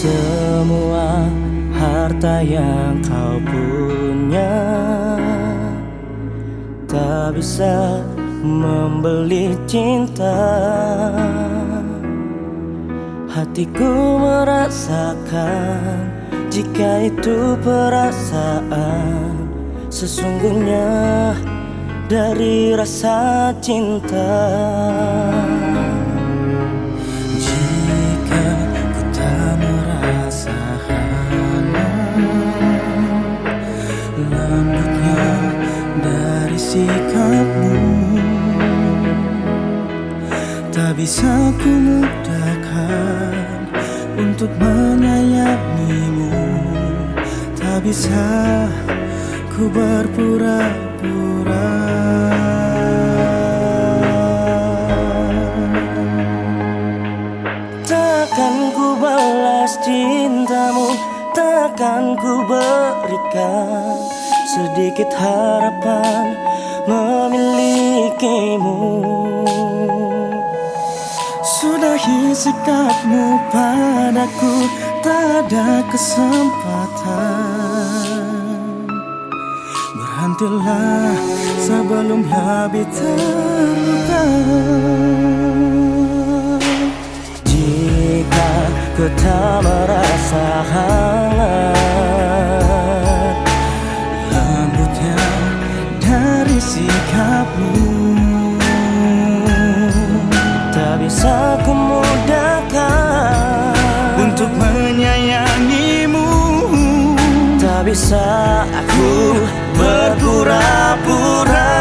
semua harta yang kau punya. Tak bisa membeli cinta. Hatiku merasakan jika itu perasaan Sesungguhnya dari rasa cinta Lembutnya dari sikapmu. Tak bisa ku mudahkan Untuk menyayangimu. Tak bisa ku berpura-pura. Takkan ku balas cintamu Takkan ku berikan Sedikit harapan memilikimu. Sudahi sikapmu padaku Tak ada kesempatan. Berhentilah sebelum lebih terluka. Jika ku tak merasa hangat sikapmu. Tak bisa ku mudahkan Untuk menyayangimu. Tak bisa aku berpura-pura.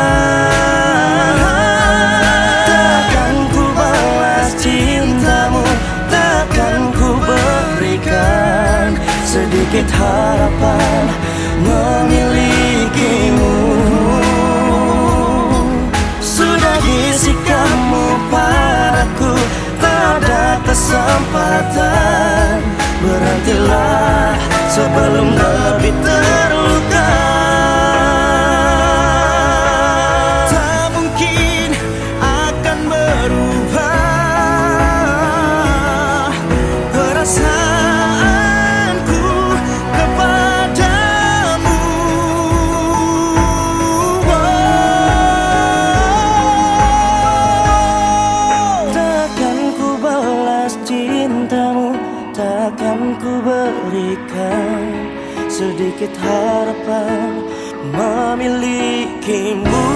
Takkan ku balas cintamu Takkan ku berikan Sedikit harapan. Memilikimu kesempatan. Berhentilah sebelum Takkan ku berikan Sedikit harapan Memilikimu